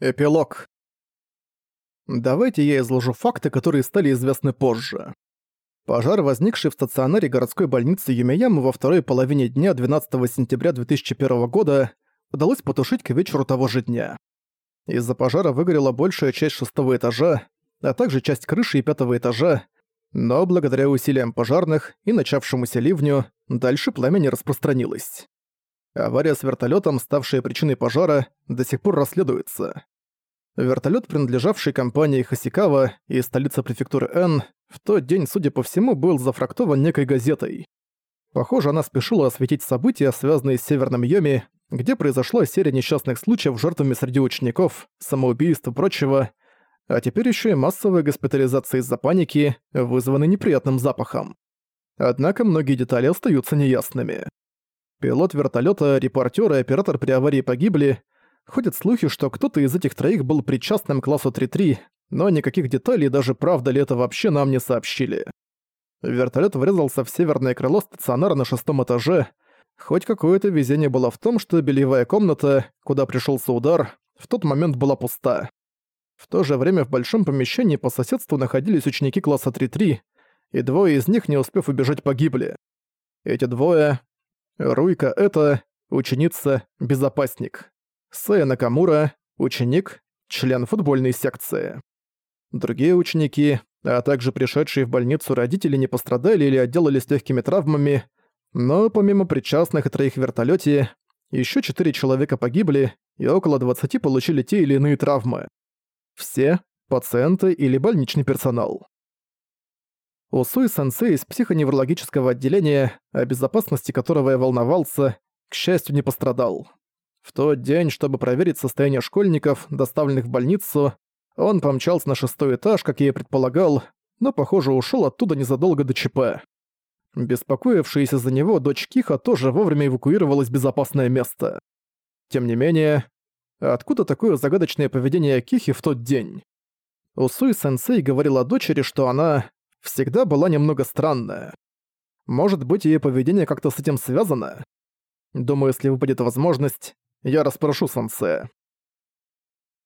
Эпилог. Давайте я изложу факты, которые стали известны позже. Пожар, возникший в стационаре городской больницы Юмиямы во второй половине дня 12 сентября 2001 года, удалось потушить к вечеру того же дня. Из-за пожара выгорела большая часть шестого этажа, а также часть крыши и пятого этажа, но благодаря усилиям пожарных и начавшемуся ливню дальше пламя не распространилось. Авария с вертолетом, ставшая причиной пожара, до сих пор расследуется. Вертолет, принадлежавший компании Хасикава и столица префектуры Н, в тот день, судя по всему, был зафрактован некой газетой. Похоже, она спешила осветить события, связанные с Северным Йоми, где произошла серия несчастных случаев жертвами среди учеников, самоубийств и прочего, а теперь еще и массовая госпитализация из-за паники, вызванной неприятным запахом. Однако многие детали остаются неясными. Пилот вертолета, репортер и оператор при аварии погибли. Ходят слухи, что кто-то из этих троих был причастным к классу 3-3, но никаких деталей, даже правда ли это вообще нам не сообщили. Вертолет врезался в северное крыло стационара на шестом этаже. Хоть какое-то везение было в том, что бельевая комната, куда пришелся удар, в тот момент была пуста. В то же время в большом помещении по соседству находились ученики класса 3-3, и двое из них, не успев убежать, погибли. Эти двое Руйка — это ученица-безопасник. Сэя Накамура — ученик, член футбольной секции. Другие ученики, а также пришедшие в больницу родители не пострадали или отделались легкими травмами, но помимо причастных и троих в вертолёте, еще четыре человека погибли и около 20 получили те или иные травмы. Все – пациенты или больничный персонал. Усуи-сенсей из психоневрологического отделения, о безопасности которого я волновался, к счастью, не пострадал. В тот день, чтобы проверить состояние школьников, доставленных в больницу, он помчался на шестой этаж, как я и предполагал, но, похоже, ушел оттуда незадолго до ЧП. Беспокоившаяся за него дочь Киха тоже вовремя эвакуировалась в безопасное место. Тем не менее, откуда такое загадочное поведение Кихи в тот день? Усуи-сенсей говорил о дочери, что она всегда была немного странная. Может быть, ее поведение как-то с этим связано? Думаю, если выпадет возможность, я расспрошу Сансе.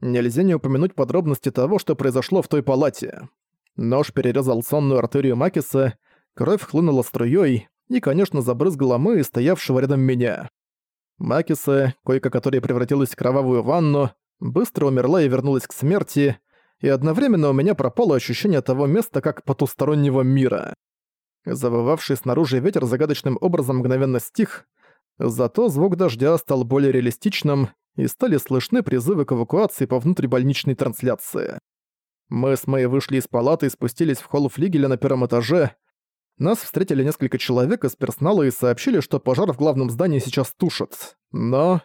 Нельзя не упомянуть подробности того, что произошло в той палате. Нож перерезал сонную артерию Макиса, кровь хлынула струей и, конечно, забрызгала мы стоявшего рядом меня. Макиса, койка которой превратилась в кровавую ванну, быстро умерла и вернулась к смерти, и одновременно у меня пропало ощущение того места как потустороннего мира. Завывавший снаружи ветер загадочным образом мгновенно стих, зато звук дождя стал более реалистичным, и стали слышны призывы к эвакуации по внутрибольничной трансляции. Мы с Мэй вышли из палаты и спустились в холл флигеля на первом этаже. Нас встретили несколько человек из персонала и сообщили, что пожар в главном здании сейчас тушат. Но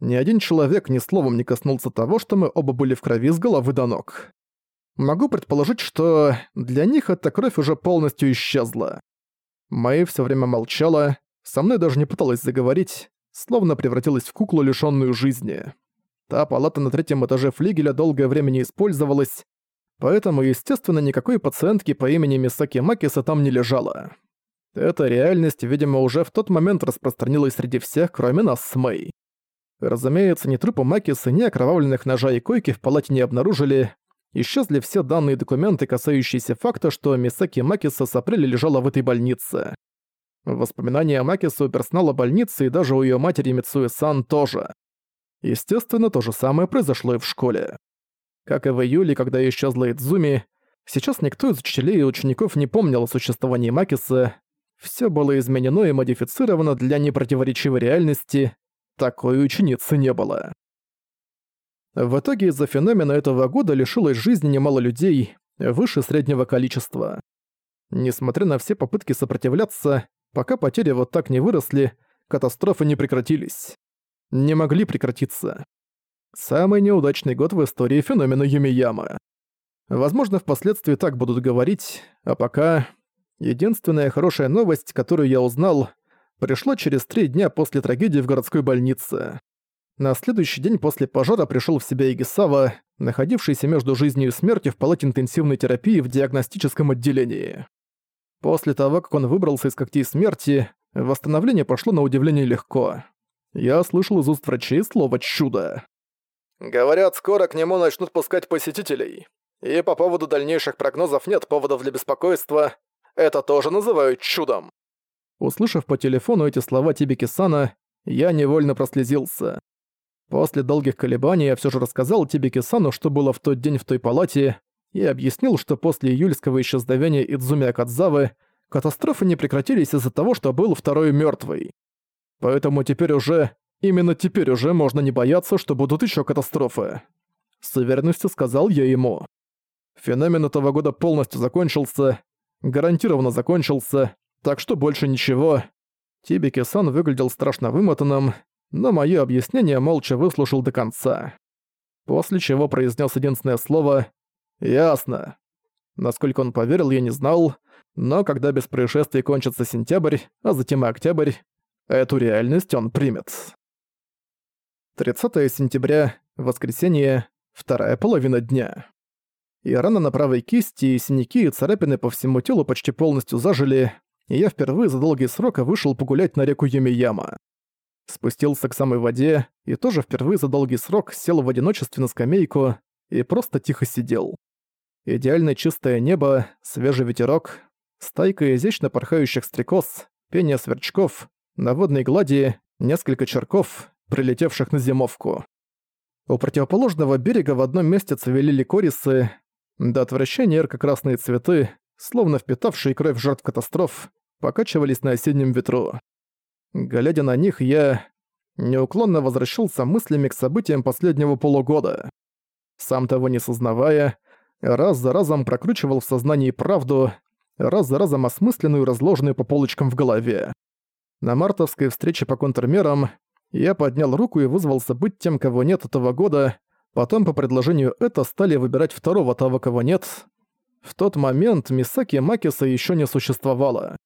ни один человек ни словом не коснулся того, что мы оба были в крови с головы до ног. Могу предположить, что для них эта кровь уже полностью исчезла. Мэй все время молчала, со мной даже не пыталась заговорить, словно превратилась в куклу, лишённую жизни. Та палата на третьем этаже флигеля долгое время не использовалась, поэтому, естественно, никакой пациентки по имени Мисаки Макиса там не лежала. Эта реальность, видимо, уже в тот момент распространилась среди всех, кроме нас с Мэй. Разумеется, ни трупа Макиса, ни окровавленных ножа и койки в палате не обнаружили, Исчезли все данные документы, касающиеся факта, что Мисаки Макиса с апреля лежала в этой больнице. Воспоминания о Макисе у персонала больницы и даже у ее матери Мицуэ-сан тоже. Естественно, то же самое произошло и в школе. Как и в июле, когда исчезла Идзуми, сейчас никто из учителей и учеников не помнил о существовании Макиса. Все было изменено и модифицировано для непротиворечивой реальности. Такой ученицы не было. В итоге из-за феномена этого года лишилось жизни немало людей, выше среднего количества. Несмотря на все попытки сопротивляться, пока потери вот так не выросли, катастрофы не прекратились. Не могли прекратиться. Самый неудачный год в истории феномена Юмияма. Возможно, впоследствии так будут говорить, а пока... Единственная хорошая новость, которую я узнал, пришла через три дня после трагедии в городской больнице. На следующий день после пожара пришел в себя Игисава, находившийся между жизнью и смертью в палате интенсивной терапии в диагностическом отделении. После того, как он выбрался из когтей смерти, восстановление пошло на удивление легко. Я слышал из уст врачей слово «чудо». Говорят, скоро к нему начнут пускать посетителей. И по поводу дальнейших прогнозов нет поводов для беспокойства. Это тоже называют чудом». Услышав по телефону эти слова Тибики-сана, я невольно прослезился. После долгих колебаний я все же рассказал Тибики-сану, что было в тот день в той палате, и объяснил, что после июльского исчезновения Идзуми Акадзавы катастрофы не прекратились из-за того, что был второй мертвый. Поэтому теперь уже, именно теперь уже можно не бояться, что будут еще катастрофы. С уверенностью сказал я ему. Феномен этого года полностью закончился, гарантированно закончился, так что больше ничего. Тибики-сан выглядел страшно вымотанным, но моё объяснение молча выслушал до конца. После чего произнес единственное слово «Ясно». Насколько он поверил, я не знал, но когда без происшествий кончится сентябрь, а затем и октябрь, эту реальность он примет. 30 сентября, воскресенье, вторая половина дня. И рана на правой кисти, и синяки, и царапины по всему телу почти полностью зажили, и я впервые за долгий срок вышел погулять на реку Юмияма. Спустился к самой воде и тоже впервые за долгий срок сел в одиночестве на скамейку и просто тихо сидел. Идеально чистое небо, свежий ветерок, стайка изящно порхающих стрекоз, пение сверчков, на водной глади несколько черков, прилетевших на зимовку. У противоположного берега в одном месте цвели ликорисы, до отвращения ярко-красные цветы, словно впитавшие кровь жертв катастроф, покачивались на осеннем ветру. Глядя на них, я неуклонно возвращался мыслями к событиям последнего полугода. Сам того не сознавая, раз за разом прокручивал в сознании правду, раз за разом осмысленную и разложенную по полочкам в голове. На мартовской встрече по контрмерам я поднял руку и вызвался быть тем, кого нет этого года, потом по предложению это стали выбирать второго того, кого нет. В тот момент Мисаки Макиса еще не существовало.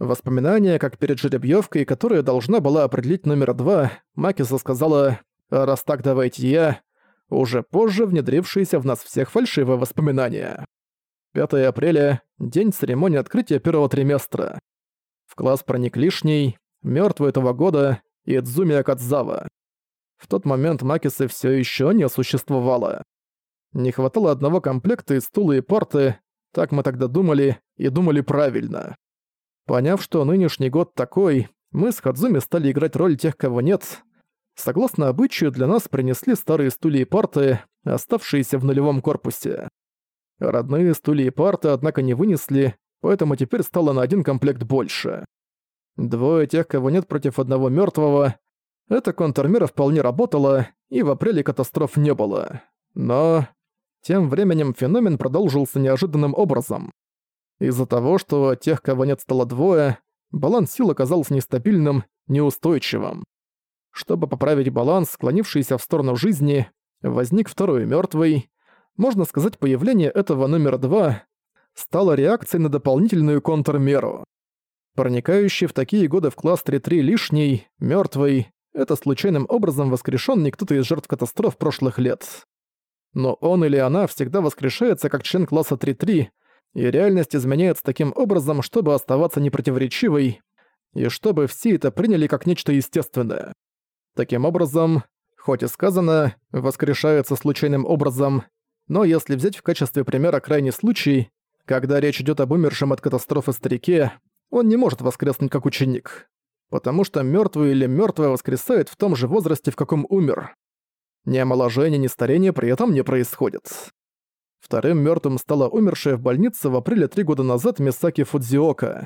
Воспоминания, как перед жеребьевкой, которая должна была определить номер два, Макиса сказала «Раз так, давайте я», уже позже внедрившиеся в нас всех фальшивые воспоминания. 5 апреля – день церемонии открытия первого триместра. В класс проник лишний, мертвый этого года, Идзуми Акадзава. В тот момент Макисы все еще не существовало. Не хватало одного комплекта из стула и порты, так мы тогда думали, и думали правильно. Поняв, что нынешний год такой, мы с Хадзуми стали играть роль тех, кого нет. Согласно обычаю, для нас принесли старые стулья и парты, оставшиеся в нулевом корпусе. Родные стулья и парты, однако, не вынесли, поэтому теперь стало на один комплект больше. Двое тех, кого нет против одного мертвого. Эта контрмера вполне работала, и в апреле катастроф не было. Но... Тем временем феномен продолжился неожиданным образом. Из-за того, что тех, кого нет, стало двое, баланс сил оказался нестабильным, неустойчивым. Чтобы поправить баланс, склонившийся в сторону жизни, возник второй мертвый. Можно сказать, появление этого номера два стало реакцией на дополнительную контрмеру. Проникающий в такие годы в кластере 3 лишний, мертвый, это случайным образом воскрешенный кто-то из жертв катастроф прошлых лет. Но он или она всегда воскрешается как член класса 3-3, и реальность изменяется таким образом, чтобы оставаться непротиворечивой, и чтобы все это приняли как нечто естественное. Таким образом, хоть и сказано, воскрешается случайным образом, но если взять в качестве примера крайний случай, когда речь идет об умершем от катастрофы старике, он не может воскреснуть как ученик, потому что мертвый или мертвая воскресает в том же возрасте, в каком умер. Ни омоложение, ни старение при этом не происходит. Вторым мертвым стала умершая в больнице в апреле три года назад Мисаки Фудзиока.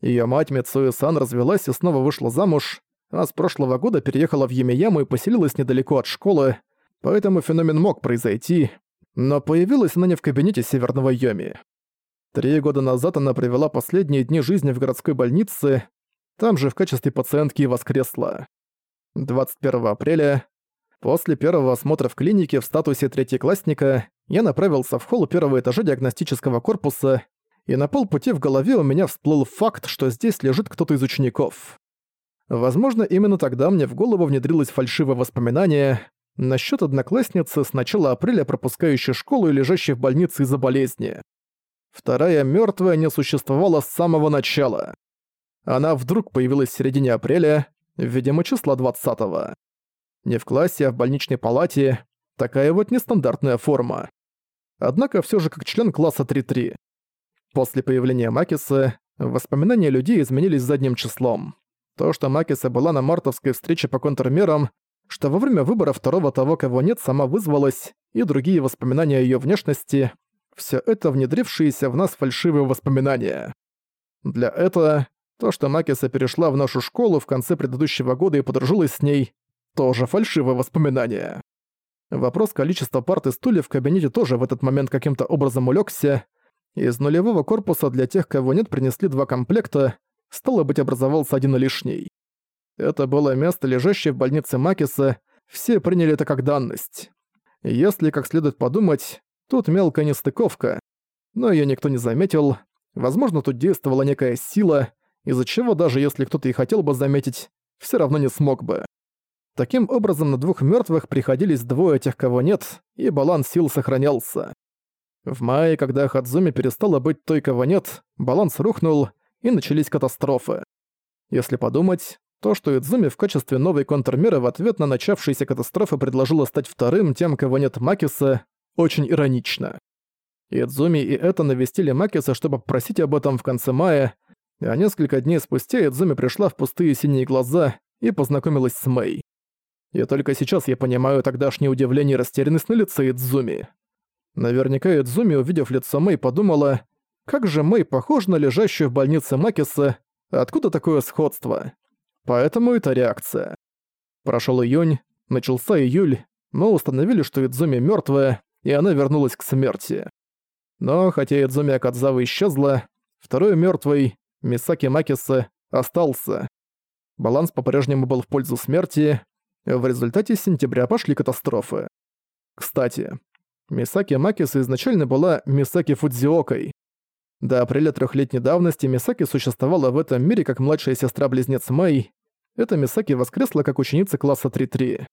Ее мать Мицуэ-сан развелась и снова вышла замуж, а с прошлого года переехала в Емияму и поселилась недалеко от школы, поэтому феномен мог произойти, но появилась она не в кабинете Северного Йоми. Три года назад она провела последние дни жизни в городской больнице, там же в качестве пациентки и воскресла. 21 апреля, после первого осмотра в клинике в статусе третьеклассника, я направился в холл первого этажа диагностического корпуса, и на полпути в голове у меня всплыл факт, что здесь лежит кто-то из учеников. Возможно, именно тогда мне в голову внедрилось фальшивое воспоминание насчет одноклассницы с начала апреля, пропускающей школу и лежащей в больнице из-за болезни. Вторая мертвая не существовала с самого начала. Она вдруг появилась в середине апреля, видимо, числа 20 -го. Не в классе, а в больничной палате. Такая вот нестандартная форма. Однако все же как член класса 3-3. После появления Макиса воспоминания людей изменились задним числом. То, что Макиса была на мартовской встрече по контрмерам, что во время выбора второго того, кого нет, сама вызвалась, и другие воспоминания о её внешности, все это внедрившиеся в нас фальшивые воспоминания. Для этого то, что Макиса перешла в нашу школу в конце предыдущего года и подружилась с ней, тоже фальшивое воспоминание. Вопрос количества парт и стульев в кабинете тоже в этот момент каким-то образом улегся. Из нулевого корпуса для тех, кого нет, принесли два комплекта, стало быть, образовался один лишний. Это было место, лежащее в больнице Макиса, все приняли это как данность. Если как следует подумать, тут мелкая нестыковка, но её никто не заметил. Возможно, тут действовала некая сила, из-за чего даже если кто-то и хотел бы заметить, всё равно не смог бы. Таким образом, на двух мёртвых приходились двое тех, кого нет, и баланс сил сохранялся. В мае, когда Хадзуми перестала быть той, кого нет, баланс рухнул, и начались катастрофы. Если подумать, то, что Идзуми в качестве новой контрмеры в ответ на начавшиеся катастрофы предложила стать вторым тем, кого нет Макиса, очень иронично. Идзуми и это навестили Макиса, чтобы попросить об этом в конце мая, а несколько дней спустя Идзуми пришла в пустые синие глаза и познакомилась с Мэй. И только сейчас я понимаю тогдашнее удивление и растерянность на лице Идзуми. Наверняка Идзуми, увидев лицо Мэй, подумала, как же Мэй похожа на лежащую в больнице Макиса, откуда такое сходство? Поэтому это реакция. Прошел июнь, начался июль, но установили, что Идзуми мертвая, и она вернулась к смерти. Но хотя Идзуми Акадзава исчезла, второй мертвый, Мисаки Макиса, остался. Баланс по-прежнему был в пользу смерти, в результате с сентября пошли катастрофы. Кстати, Мисаки Макиса изначально была Мисаки Фудзиокой. До апреля трехлетней давности Мисаки существовала в этом мире как младшая сестра-близнец Мэй. Эта Мисаки воскресла как ученица класса 3-3.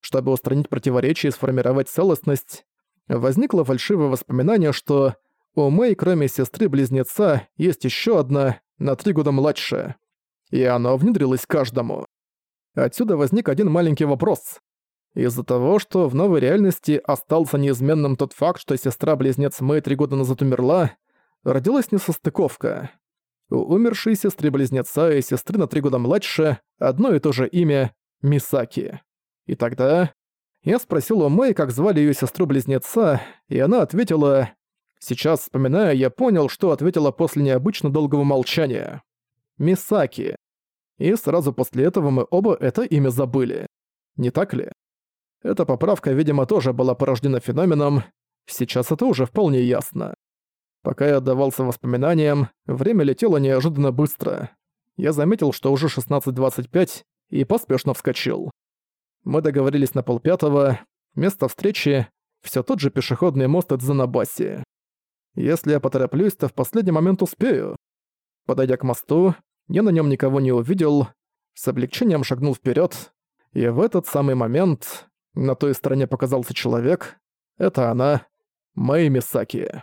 Чтобы устранить противоречия и сформировать целостность, возникло фальшивое воспоминание, что у Мэй, кроме сестры-близнеца, есть еще одна, на три года младше. И оно внедрилось каждому. Отсюда возник один маленький вопрос. Из-за того, что в новой реальности остался неизменным тот факт, что сестра-близнец Мэй три года назад умерла, родилась несостыковка. У умершей сестры-близнеца и сестры на три года младше одно и то же имя — Мисаки. И тогда я спросил у Мэй, как звали ее сестру-близнеца, и она ответила... Сейчас, вспоминая, я понял, что ответила после необычно долгого молчания. Мисаки. И сразу после этого мы оба это имя забыли. Не так ли? Эта поправка, видимо, тоже была порождена феноменом. Сейчас это уже вполне ясно. Пока я отдавался воспоминаниям, время летело неожиданно быстро. Я заметил, что уже 16.25, и поспешно вскочил. Мы договорились на полпятого, место встречи — все тот же пешеходный мост от Занабаси. Если я потороплюсь, то в последний момент успею. Подойдя к мосту, я на нем никого не увидел, с облегчением шагнул вперед, и в этот самый момент на той стороне показался человек. Это она, Мэй Мисаки.